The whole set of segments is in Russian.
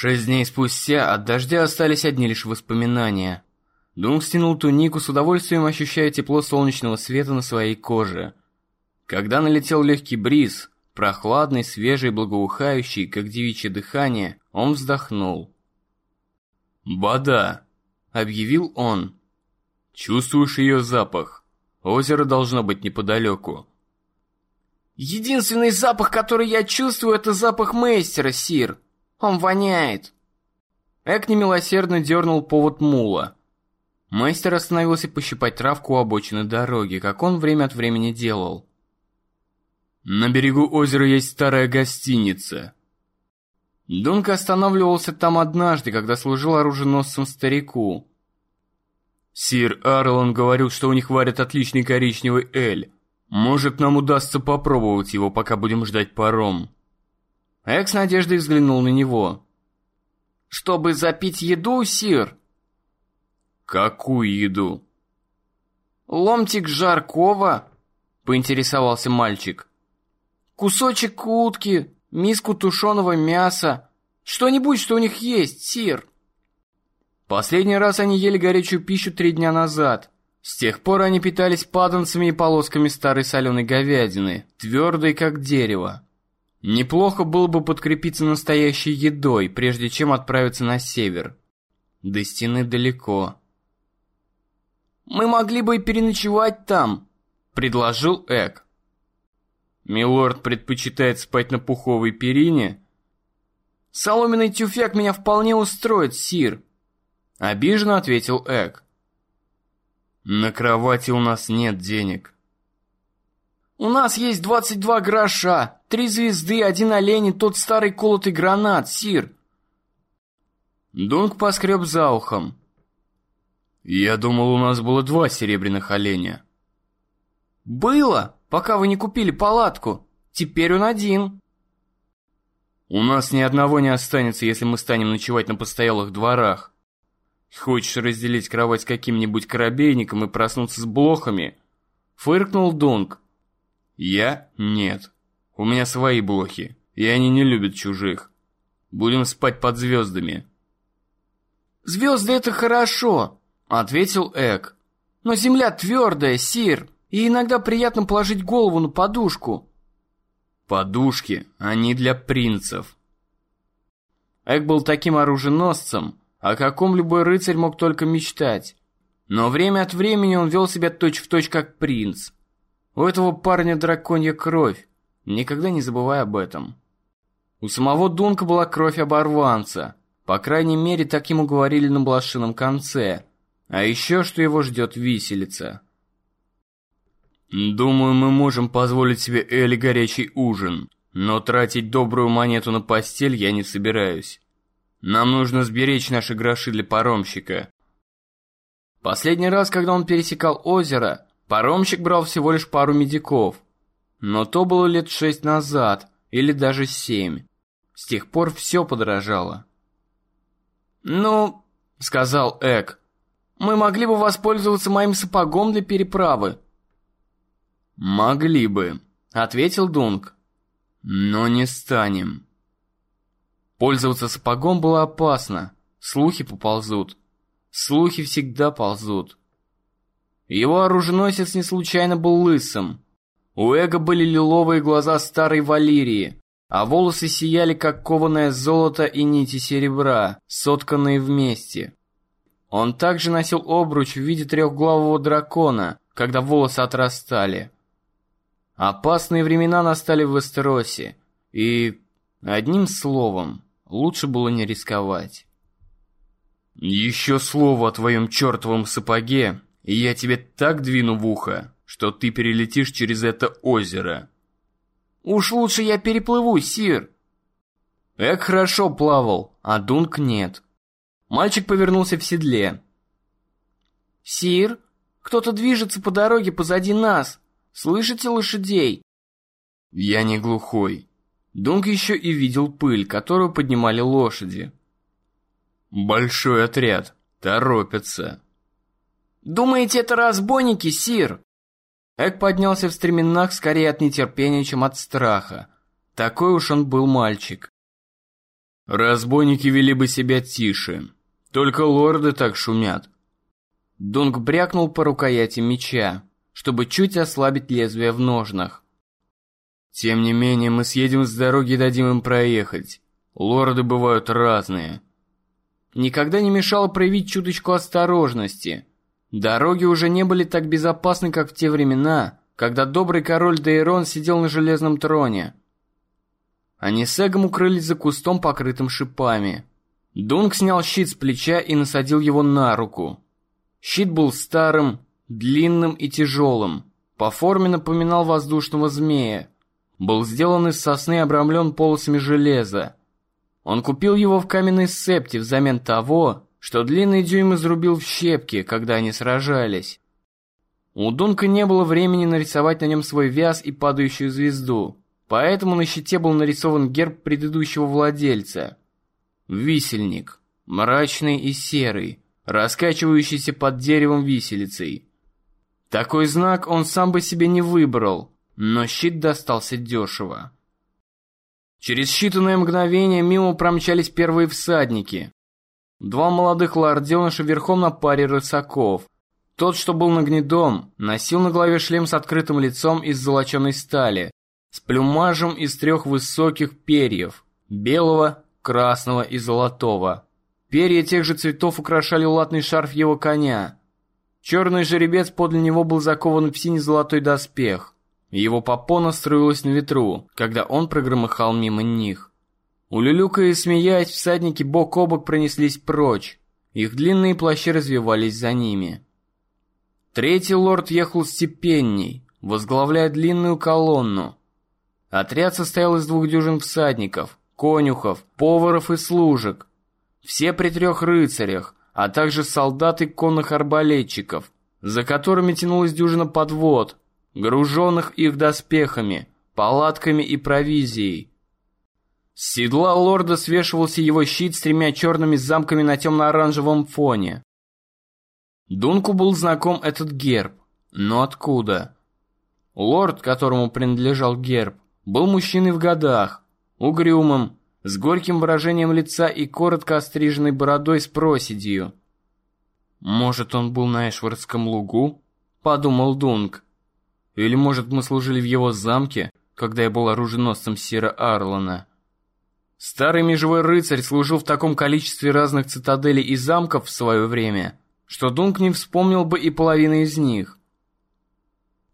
Шесть дней спустя от дождя остались одни лишь воспоминания. Дунк стянул тунику, с удовольствием ощущая тепло солнечного света на своей коже. Когда налетел легкий бриз, прохладный, свежий, благоухающий, как девичье дыхание, он вздохнул. «Бада!» — объявил он. «Чувствуешь ее запах? Озеро должно быть неподалеку». «Единственный запах, который я чувствую, это запах мейстера, Сир. Он воняет». Эк немилосердно дернул повод мула. Мастер остановился пощипать травку у обочины дороги, как он время от времени делал. «На берегу озера есть старая гостиница». Дунка останавливался там однажды, когда служил оруженосцем старику. Сир Арлон говорил, что у них варят отличный коричневый эль. Может, нам удастся попробовать его, пока будем ждать паром. Эк с надеждой взглянул на него. «Чтобы запить еду, сир?» «Какую еду?» «Ломтик жаркого», — поинтересовался мальчик. «Кусочек утки, миску тушеного мяса. Что-нибудь, что у них есть, сир». Последний раз они ели горячую пищу три дня назад. С тех пор они питались паданцами и полосками старой соленой говядины, твердой как дерево. Неплохо было бы подкрепиться настоящей едой, прежде чем отправиться на север. До стены далеко. «Мы могли бы и переночевать там», — предложил Эк. «Милорд предпочитает спать на пуховой перине?» «Соломенный тюфяк меня вполне устроит, Сир», — обиженно ответил Эк. «На кровати у нас нет денег». «У нас есть двадцать два гроша, три звезды, один олень и тот старый колотый гранат, Сир». Дунк поскреб за ухом. «Я думал, у нас было два серебряных оленя». «Было, пока вы не купили палатку. Теперь он один». «У нас ни одного не останется, если мы станем ночевать на постоялых дворах. Хочешь разделить кровать с каким-нибудь корабейником и проснуться с блохами?» Фыркнул Дунк. «Я? Нет. У меня свои блохи, и они не любят чужих. Будем спать под звездами». «Звезды — это хорошо», Ответил Эк. Но земля твердая, Сир, и иногда приятно положить голову на подушку. Подушки, они для принцев. Эк был таким оруженосцем, о каком любой рыцарь мог только мечтать. Но время от времени он вел себя точь-в-точь точь как принц. У этого парня драконья кровь, никогда не забывай об этом. У самого Дунка была кровь оборванца, по крайней мере, так ему говорили на блошином конце – а еще, что его ждет виселица. Думаю, мы можем позволить себе Элли горячий ужин, но тратить добрую монету на постель я не собираюсь. Нам нужно сберечь наши гроши для паромщика. Последний раз, когда он пересекал озеро, паромщик брал всего лишь пару медиков. Но то было лет шесть назад, или даже семь. С тех пор все подорожало. «Ну, — сказал Эк, мы могли бы воспользоваться моим сапогом для переправы». «Могли бы», — ответил Дунк. «Но не станем». Пользоваться сапогом было опасно. Слухи поползут. Слухи всегда ползут. Его оруженосец не случайно был лысым. У Эго были лиловые глаза старой Валерии, а волосы сияли, как кованое золото и нити серебра, сотканные вместе. Он также носил обруч в виде трехглавого дракона, когда волосы отрастали. Опасные времена настали в Вестеросе, и, одним словом, лучше было не рисковать. «Еще слово о твоем чертовом сапоге, и я тебе так двину в ухо, что ты перелетишь через это озеро». «Уж лучше я переплыву, Сир!» Эк хорошо плавал, а Дунк нет. Мальчик повернулся в седле. «Сир, кто-то движется по дороге позади нас. Слышите лошадей?» «Я не глухой». Дунк еще и видел пыль, которую поднимали лошади. «Большой отряд. Торопятся». «Думаете, это разбойники, Сир?» Эк поднялся в стременах скорее от нетерпения, чем от страха. Такой уж он был мальчик. Разбойники вели бы себя тише. Только лорды так шумят. Дунк брякнул по рукояти меча, чтобы чуть ослабить лезвие в ножнах. Тем не менее, мы съедем с дороги и дадим им проехать. Лорды бывают разные. Никогда не мешало проявить чуточку осторожности. Дороги уже не были так безопасны, как в те времена, когда добрый король Дейрон сидел на железном троне. Они с Эгом укрылись за кустом, покрытым шипами. Дунк снял щит с плеча и насадил его на руку. Щит был старым, длинным и тяжелым. По форме напоминал воздушного змея. Был сделан из сосны и обрамлен полосами железа. Он купил его в каменной септе взамен того, что длинный дюйм изрубил в щепки, когда они сражались. У Дунка не было времени нарисовать на нем свой вяз и падающую звезду, поэтому на щите был нарисован герб предыдущего владельца. Висельник, мрачный и серый, раскачивающийся под деревом виселицей. Такой знак он сам бы себе не выбрал, но щит достался дешево. Через считанное мгновение мимо промчались первые всадники. Два молодых лорденыша верхом на паре рысаков. Тот, что был на гнедом, носил на голове шлем с открытым лицом из золоченой стали, с плюмажем из трех высоких перьев – белого, красного и золотого. Перья тех же цветов украшали латный шарф его коня. Черный жеребец подле него был закован в синий-золотой доспех. Его попона струилась на ветру, когда он прогромыхал мимо них. Улюлюкая и смеясь, всадники бок о бок пронеслись прочь. Их длинные плащи развивались за ними. Третий лорд ехал степенней, возглавляя длинную колонну. Отряд состоял из двух дюжин всадников, конюхов, поваров и служек. Все при трех рыцарях, а также солдат и конных арбалетчиков, за которыми тянулась дюжина подвод, груженных их доспехами, палатками и провизией. С седла лорда свешивался его щит с тремя черными замками на темно-оранжевом фоне. Дунку был знаком этот герб, но откуда? Лорд, которому принадлежал герб, был мужчиной в годах, угрюмым, с горьким выражением лица и коротко остриженной бородой с проседью. «Может, он был на Эшвардском лугу?» – подумал Дунк. Или, может, мы служили в его замке, когда я был оруженосцем Сира Арлана? Старый межевой рыцарь служил в таком количестве разных цитаделей и замков в свое время, что Дунк не вспомнил бы и половины из них.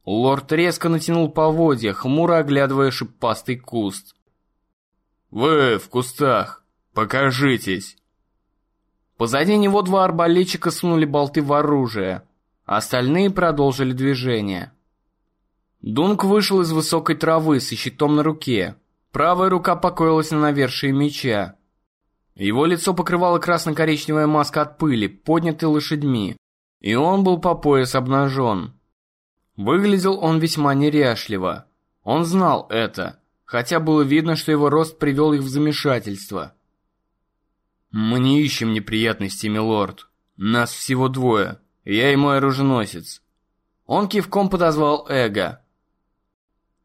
Лорд резко натянул поводья, хмуро оглядывая шипастый куст. «Вы в кустах! Покажитесь!» Позади него два арбалетчика сунули болты в оружие, остальные продолжили движение. Дунк вышел из высокой травы с щитом на руке. Правая рука покоилась на навершии меча. Его лицо покрывала красно-коричневая маска от пыли, поднятой лошадьми, и он был по пояс обнажен. Выглядел он весьма неряшливо. Он знал это, хотя было видно, что его рост привел их в замешательство. «Мы не ищем неприятностей, милорд. Нас всего двое, я и мой оруженосец». Он кивком подозвал Эго.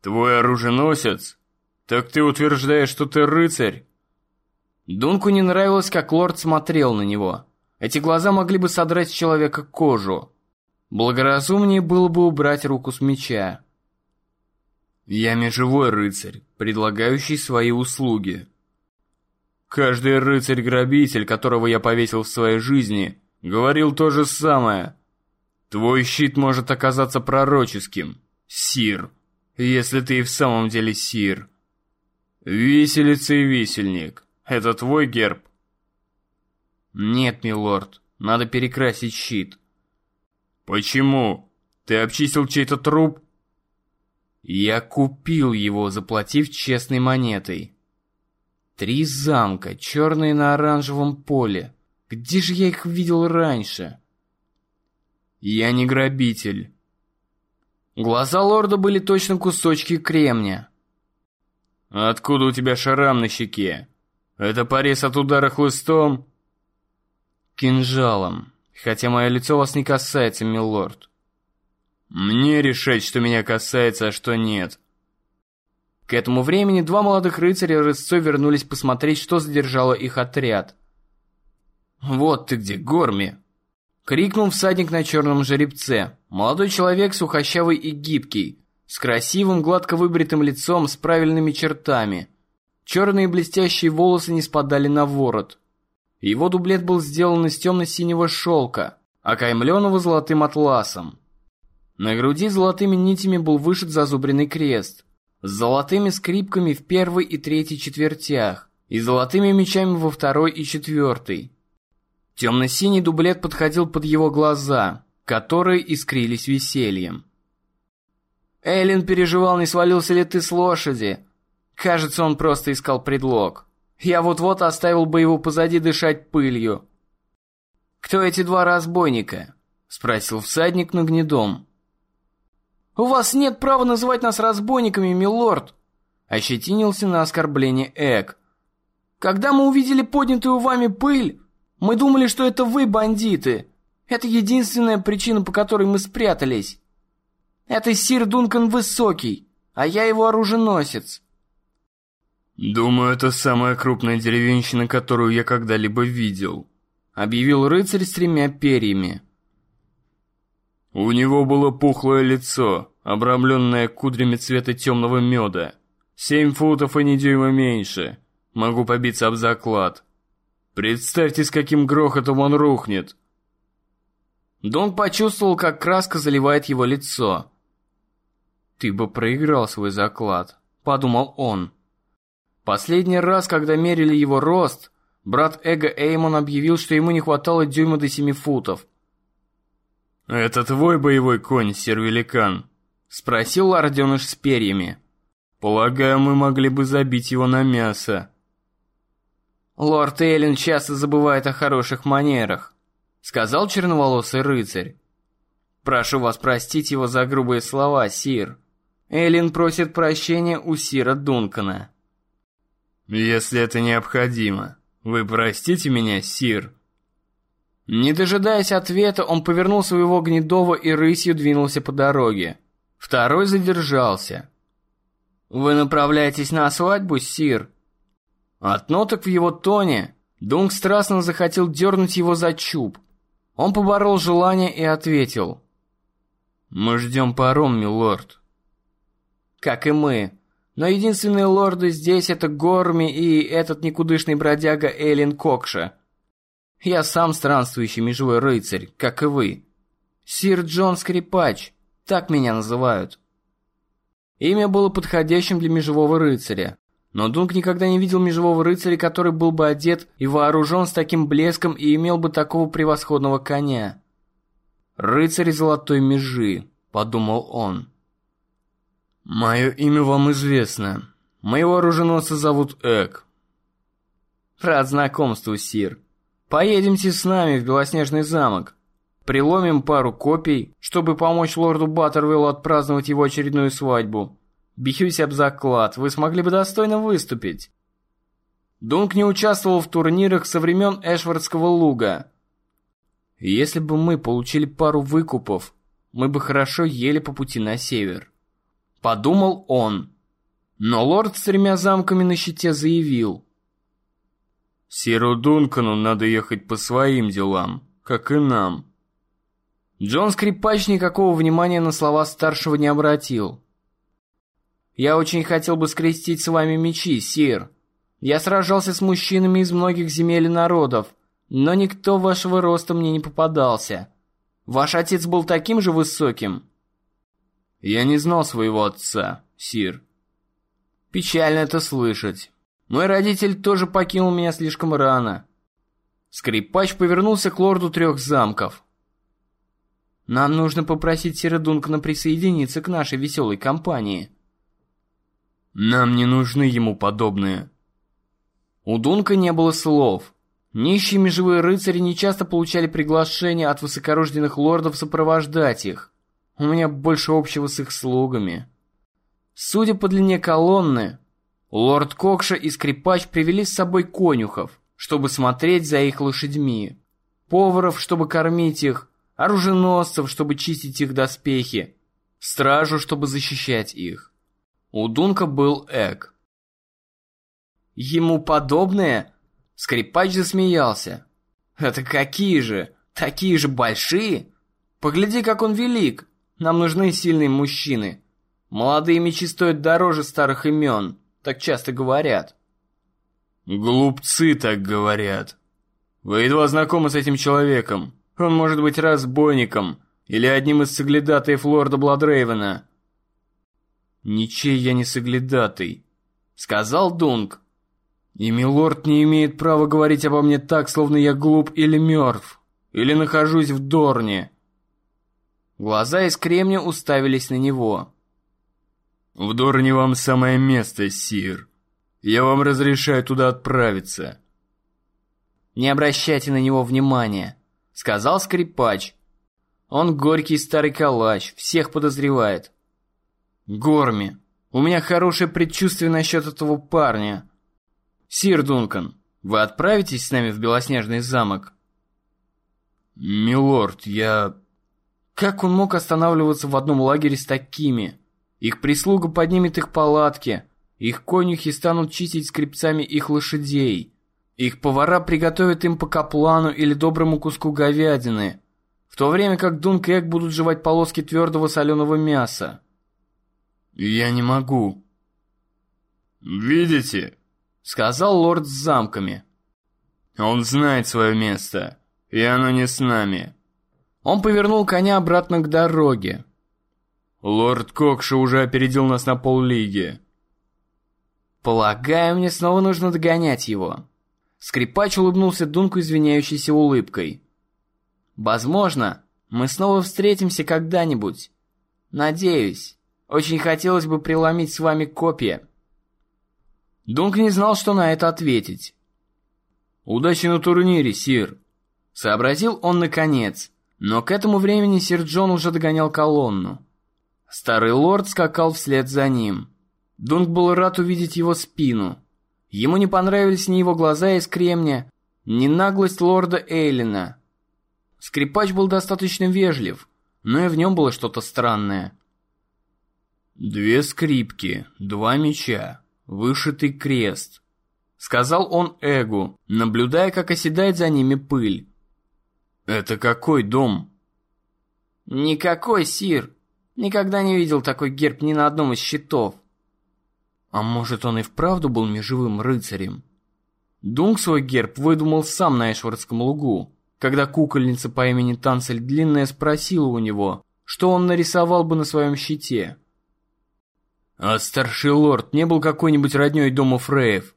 «Твой оруженосец? Так ты утверждаешь, что ты рыцарь?» Дунку не нравилось, как лорд смотрел на него. Эти глаза могли бы содрать с человека кожу. Благоразумнее было бы убрать руку с меча. «Я межевой рыцарь, предлагающий свои услуги», Каждый рыцарь-грабитель, которого я повесил в своей жизни, говорил то же самое. Твой щит может оказаться пророческим, Сир если ты и в самом деле сир. Виселица и висельник. Это твой герб? Нет, милорд, надо перекрасить щит. Почему? Ты обчистил чей-то труп? Я купил его, заплатив честной монетой. Три замка, черные на оранжевом поле. Где же я их видел раньше? Я не грабитель. Глаза лорда были точно кусочки кремня. «Откуда у тебя шрам на щеке? Это порез от удара хлыстом?» «Кинжалом, хотя мое лицо вас не касается, милорд». «Мне решать, что меня касается, а что нет». К этому времени два молодых рыцаря рысцой вернулись посмотреть, что задержало их отряд. «Вот ты где, Горми!» Крикнул всадник на черном жеребце. Молодой человек, сухощавый и гибкий, с красивым, гладко выбритым лицом, с правильными чертами. Черные блестящие волосы не спадали на ворот. Его дублет был сделан из темно-синего шелка, окаймленного золотым атласом. На груди золотыми нитями был вышит зазубренный крест, с золотыми скрипками в первой и третьей четвертях и золотыми мечами во второй и четвертой. Темно-синий дублет подходил под его глаза, которые искрились весельем. Эллен переживал, не свалился ли ты с лошади. Кажется, он просто искал предлог. Я вот-вот оставил бы его позади дышать пылью. «Кто эти два разбойника?» — спросил всадник на гнедом. «У вас нет права называть нас разбойниками, милорд!» — ощетинился на оскорбление Эк. «Когда мы увидели поднятую вами пыль, мы думали, что это вы бандиты. Это единственная причина, по которой мы спрятались. Это сир Дункан Высокий, а я его оруженосец». «Думаю, это самая крупная деревенщина, которую я когда-либо видел», — объявил рыцарь с тремя перьями. У него было пухлое лицо, обрамленное кудрями цвета темного меда. Семь футов и не дюйма меньше. Могу побиться об заклад. Представьте, с каким грохотом он рухнет. Дон почувствовал, как краска заливает его лицо. «Ты бы проиграл свой заклад», — подумал он. Последний раз, когда мерили его рост, брат Эго Эймон объявил, что ему не хватало дюйма до семи футов. «Это твой боевой конь, сер-великан?» — спросил лорденыш с перьями. «Полагаю, мы могли бы забить его на мясо». «Лорд Эйлин часто забывает о хороших манерах», — сказал черноволосый рыцарь. «Прошу вас простить его за грубые слова, сир. Эйлин просит прощения у сира Дункана». «Если это необходимо, вы простите меня, сир?» Не дожидаясь ответа, он повернул своего гнедого и рысью двинулся по дороге. Второй задержался. «Вы направляетесь на свадьбу, сир?» От ноток в его тоне Дунк страстно захотел дернуть его за чуб. Он поборол желание и ответил. «Мы ждем паром, милорд». «Как и мы. Но единственные лорды здесь это Горми и этот никудышный бродяга Эллен Кокша. Я сам странствующий межевой рыцарь, как и вы. Сир Джон Скрипач, так меня называют». Имя было подходящим для межевого рыцаря, но Дунк никогда не видел межевого рыцаря, который был бы одет и вооружен с таким блеском и имел бы такого превосходного коня. «Рыцарь золотой межи», — подумал он. «Мое имя вам известно. Моего оруженосца зовут Эк». «Рад знакомству, Сир. Поедемте с нами в Белоснежный замок. Приломим пару копий, чтобы помочь лорду Баттервиллу отпраздновать его очередную свадьбу. Бьюсь об заклад, вы смогли бы достойно выступить». Дунк не участвовал в турнирах со времен Эшвардского луга. Если бы мы получили пару выкупов, мы бы хорошо ели по пути на север. Подумал он. Но лорд с тремя замками на щите заявил. Сиру Дункану надо ехать по своим делам, как и нам. Джон Скрипач никакого внимания на слова старшего не обратил. «Я очень хотел бы скрестить с вами мечи, сир. Я сражался с мужчинами из многих земель и народов, но никто вашего роста мне не попадался. Ваш отец был таким же высоким?» «Я не знал своего отца, сир». «Печально это слышать. Мой родитель тоже покинул меня слишком рано». Скрипач повернулся к лорду трех замков. «Нам нужно попросить Сира Дункана присоединиться к нашей веселой компании». «Нам не нужны ему подобные». У Дунка не было слов. Нищие межевые рыцари нечасто получали приглашения от высокорожденных лордов сопровождать их. У меня больше общего с их слугами. Судя по длине колонны, лорд Кокша и скрипач привели с собой конюхов, чтобы смотреть за их лошадьми, поваров, чтобы кормить их, оруженосцев, чтобы чистить их доспехи, стражу, чтобы защищать их. У Дунка был Эк. Ему подобное? Скрипач засмеялся. Это какие же? Такие же большие? Погляди, как он велик. Нам нужны сильные мужчины. Молодые мечи стоят дороже старых имен, так часто говорят. Глупцы так говорят. Вы едва знакомы с этим человеком. Он может быть разбойником или одним из соглядатаев лорда Бладрейвена. Ничей я не соглядатый, сказал Дунк. И милорд не имеет права говорить обо мне так, словно я глуп или мертв, или нахожусь в Дорне. Глаза из кремня уставились на него. В Дорне вам самое место, сир. Я вам разрешаю туда отправиться. Не обращайте на него внимания, сказал скрипач. Он горький старый калач, всех подозревает. Горми, у меня хорошее предчувствие насчет этого парня. Сир Дункан, вы отправитесь с нами в Белоснежный замок? Милорд, я... Как он мог останавливаться в одном лагере с такими? Их прислуга поднимет их палатки, их конюхи станут чистить скрипцами их лошадей. Их повара приготовят им по каплану или доброму куску говядины, в то время как Дунк и Эк будут жевать полоски твердого соленого мяса. «Я не могу». «Видите?» — сказал лорд с замками. «Он знает свое место, и оно не с нами». Он повернул коня обратно к дороге. «Лорд Кокша уже опередил нас на поллиги». «Полагаю, мне снова нужно догонять его». Скрипач улыбнулся Дунку извиняющейся улыбкой. «Возможно, мы снова встретимся когда-нибудь. Надеюсь. Очень хотелось бы преломить с вами копья». Дунк не знал, что на это ответить. «Удачи на турнире, сир!» Сообразил он наконец, но к этому времени сир Джон уже догонял колонну. Старый лорд скакал вслед за ним. Дунк был рад увидеть его спину. Ему не понравились ни его глаза из кремня, ни наглость лорда Эйлина. Скрипач был достаточно вежлив, но и в нем было что-то странное. «Две скрипки, два меча, вышитый крест», — сказал он Эгу, наблюдая, как оседает за ними пыль. «Это какой дом?» «Никакой, сир. Никогда не видел такой герб ни на одном из щитов». А может, он и вправду был межевым рыцарем? Дунк свой герб выдумал сам на Эшвардском лугу, когда кукольница по имени Танцель Длинная спросила у него, что он нарисовал бы на своем щите. А старший лорд не был какой-нибудь роднёй дома Фреев?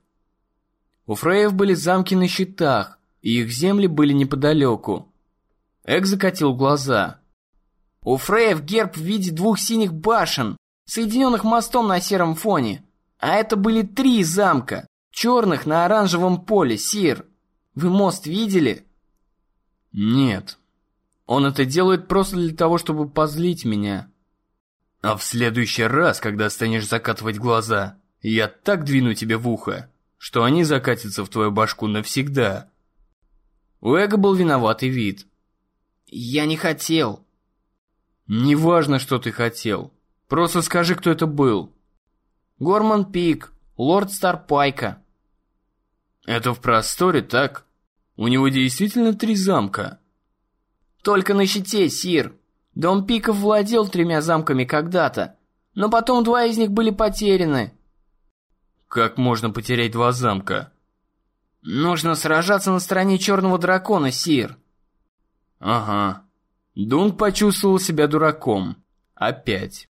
У Фреев были замки на щитах, и их земли были неподалеку. Эк закатил глаза. У Фреев герб в виде двух синих башен, соединенных мостом на сером фоне. А это были три замка, черных на оранжевом поле, Сир. Вы мост видели? Нет. Он это делает просто для того, чтобы позлить меня. А в следующий раз, когда станешь закатывать глаза, я так двину тебе в ухо, что они закатятся в твою башку навсегда. У Эго был виноватый вид. Я не хотел. Неважно, что ты хотел. Просто скажи, кто это был. Горман Пик, лорд Старпайка. Это в просторе, так? У него действительно три замка. Только на щите, Сир. Дом Пиков владел тремя замками когда-то, но потом два из них были потеряны. Как можно потерять два замка? Нужно сражаться на стороне черного дракона, Сир. Ага. Дунк почувствовал себя дураком. Опять.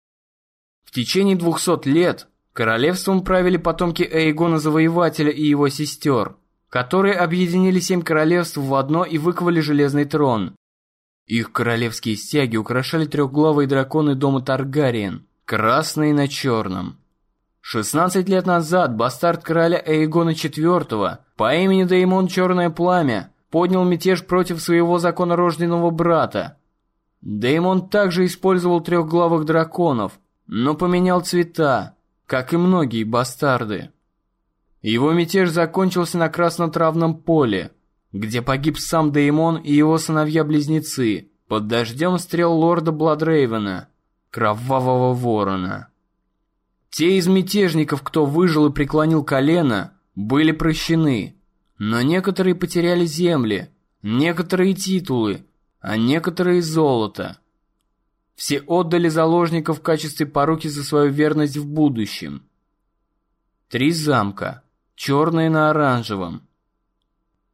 В течение двухсот лет Королевством правили потомки Эйгона Завоевателя и его сестер, которые объединили семь королевств в одно и выковали железный трон. Их королевские стяги украшали трехглавые драконы дома Таргариен, красные на черном. 16 лет назад бастард короля Эйгона IV по имени Деймон Черное Пламя поднял мятеж против своего законорожденного брата. Деймон также использовал трехглавых драконов, но поменял цвета, как и многие бастарды. Его мятеж закончился на краснотравном поле, где погиб сам Деймон и его сыновья-близнецы под дождем стрел лорда Бладрейвена, кровавого ворона. Те из мятежников, кто выжил и преклонил колено, были прощены, но некоторые потеряли земли, некоторые титулы, а некоторые золото. Все отдали заложников в качестве поруки за свою верность в будущем. Три замка, черные на оранжевом.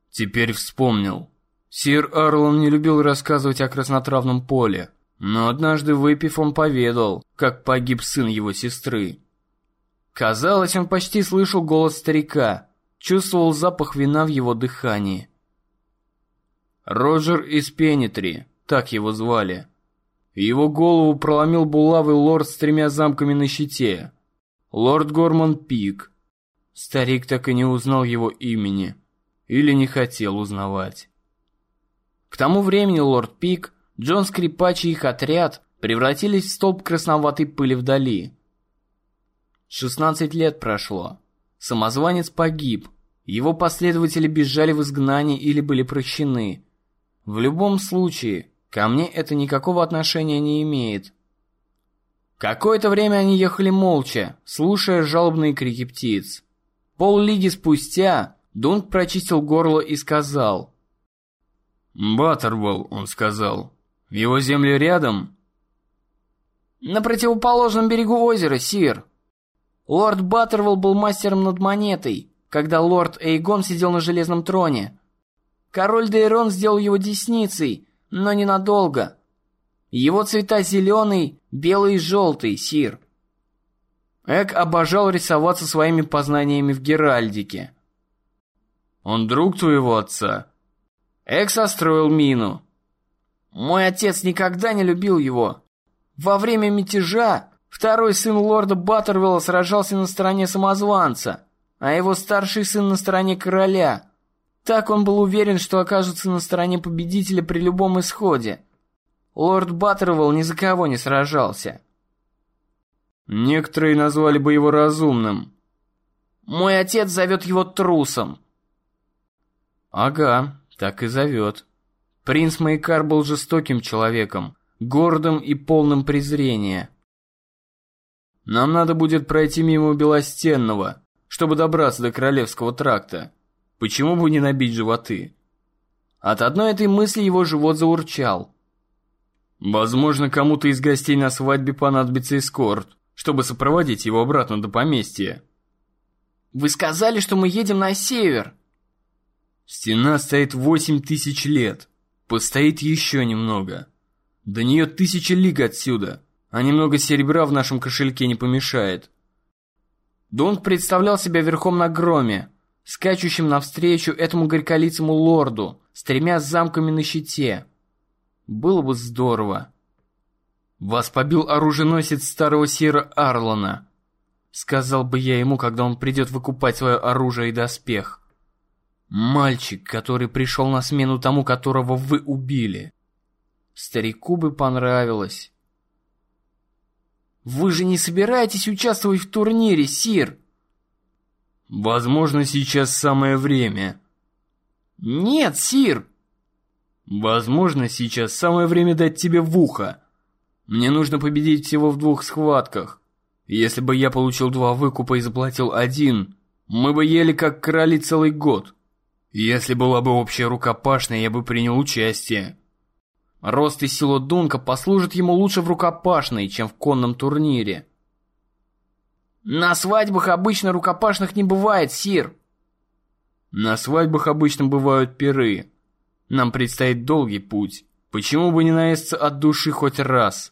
Теперь вспомнил. Сир Арлон не любил рассказывать о краснотравном поле, но однажды выпив он поведал, как погиб сын его сестры. Казалось, он почти слышал голос старика, чувствовал запах вина в его дыхании. Роджер из Пенитри, так его звали. Его голову проломил булавый лорд с тремя замками на щите. Лорд Горман Пик. Старик так и не узнал его имени. Или не хотел узнавать. К тому времени лорд Пик, Джон Скрипач и их отряд превратились в столб красноватой пыли вдали. 16 лет прошло. Самозванец погиб. Его последователи бежали в изгнание или были прощены. В любом случае, ко мне это никакого отношения не имеет. Какое-то время они ехали молча, слушая жалобные крики птиц. Пол лиги спустя Дунк прочистил горло и сказал. «Баттервелл», — он сказал. «Его земли рядом?» «На противоположном берегу озера, Сир», Лорд Баттервелл был мастером над монетой, когда лорд Эйгон сидел на железном троне. Король Дейрон сделал его десницей, но ненадолго. Его цвета зеленый, белый и желтый, сир. Эк обожал рисоваться своими познаниями в Геральдике. «Он друг твоего отца?» Эк состроил мину. «Мой отец никогда не любил его. Во время мятежа Второй сын лорда Баттервилла сражался на стороне самозванца, а его старший сын на стороне короля. Так он был уверен, что окажется на стороне победителя при любом исходе. Лорд Баттервилл ни за кого не сражался. Некоторые назвали бы его разумным. Мой отец зовет его трусом. Ага, так и зовет. Принц Майкар был жестоким человеком, гордым и полным презрения. Нам надо будет пройти мимо Белостенного, чтобы добраться до Королевского тракта. Почему бы не набить животы? От одной этой мысли его живот заурчал. Возможно, кому-то из гостей на свадьбе понадобится эскорт, чтобы сопроводить его обратно до поместья. Вы сказали, что мы едем на север. Стена стоит восемь тысяч лет. Постоит еще немного. До нее тысячи лиг отсюда а немного серебра в нашем кошельке не помешает. Донг представлял себя верхом на громе, скачущим навстречу этому горьколицому лорду с тремя замками на щите. Было бы здорово. «Вас побил оруженосец старого Сира Арлона», — сказал бы я ему, когда он придет выкупать свое оружие и доспех. «Мальчик, который пришел на смену тому, которого вы убили». Старику бы понравилось. Вы же не собираетесь участвовать в турнире, Сир? Возможно, сейчас самое время. Нет, Сир. Возможно, сейчас самое время дать тебе в ухо. Мне нужно победить всего в двух схватках. Если бы я получил два выкупа и заплатил один, мы бы ели как короли целый год. Если была бы общая рукопашная, я бы принял участие. Рост и сила Дунка послужат ему лучше в рукопашной, чем в конном турнире. На свадьбах обычно рукопашных не бывает, Сир. На свадьбах обычно бывают пиры. Нам предстоит долгий путь. Почему бы не наесться от души хоть раз?